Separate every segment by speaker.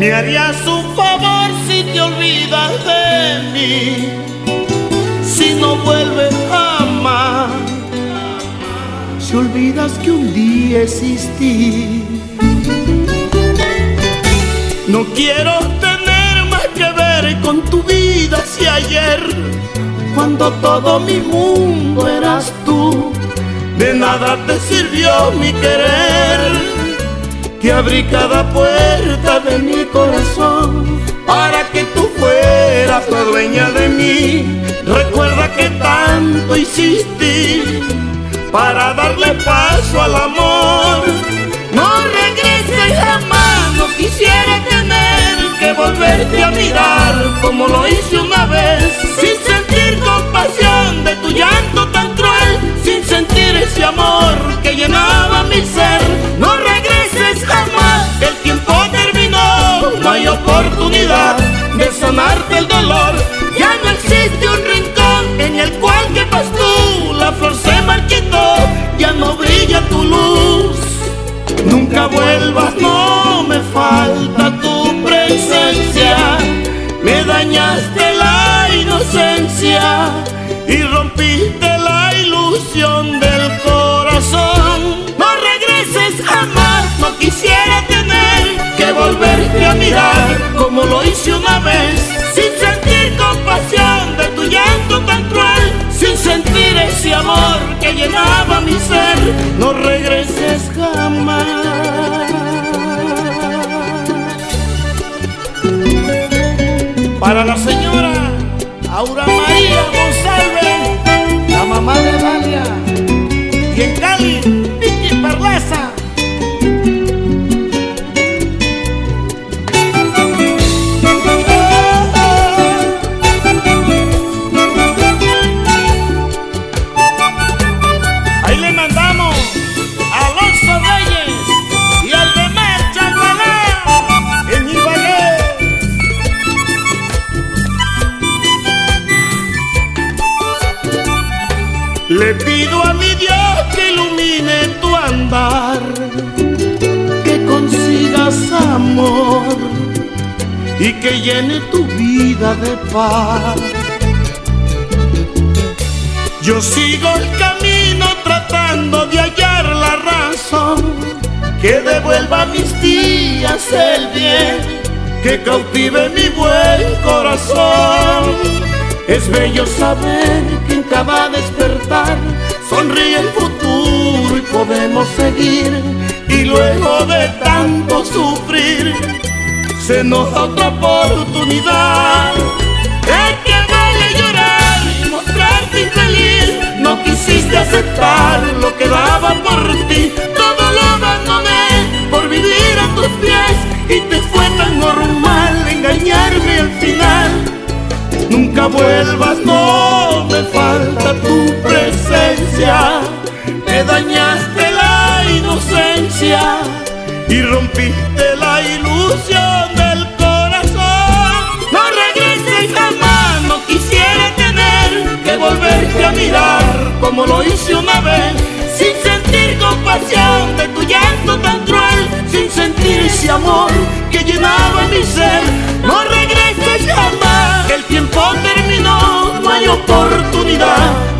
Speaker 1: Me harías un favor si te olvidas de mí, si no vuelves jamás, si olvidas que un día existí. No quiero tener más que ver con tu vida si ayer, cuando todo mi mundo eras tú, de nada te sirvió mi querer que abrí cada puerta de mi corazón para que tú fueras la dueña de mí. Recuerda que tanto hiciste para darle paso al amor. No regreses jamás, no quisiera tener que volverte a mirar como lo vez, sin sentir compasión de tu llanto tan cruel, sin sentir ese amor que llenaba mi ser, no regreses jamás. Para la señora Aura María González, la mamá de Dalia, y en Cali, Le pido a mi Dios que ilumine tu andar, que consigas amor y que llene tu vida de paz. Yo sigo el camino tratando de hallar la razón que devuelva a mis días el bien, que cautive mi buen corazón es bello saber que en cada despertar sonríe el futuro y podemos seguir. Y luego de tanto sufrir, se nos da otra oportunidad. ¿De que vale llorar y mostrarte infeliz? No quisiste aceptar lo que daba por ti. Todo lo abandoné por vivir a tus pies y te fue tan normal engañarme al final Nunca vuelvas, no falta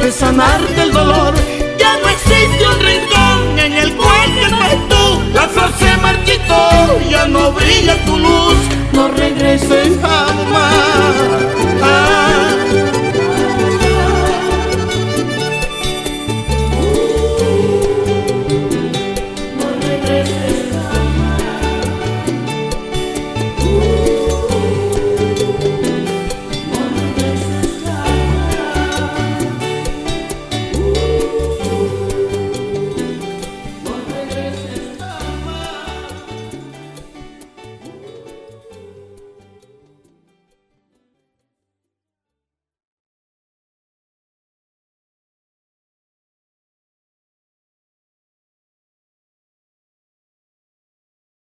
Speaker 1: de sanarte el dolor. Ya no existe un rincón en el cual ya no tú. La flor se marchitó, ya no brilla tu luz. No regreses.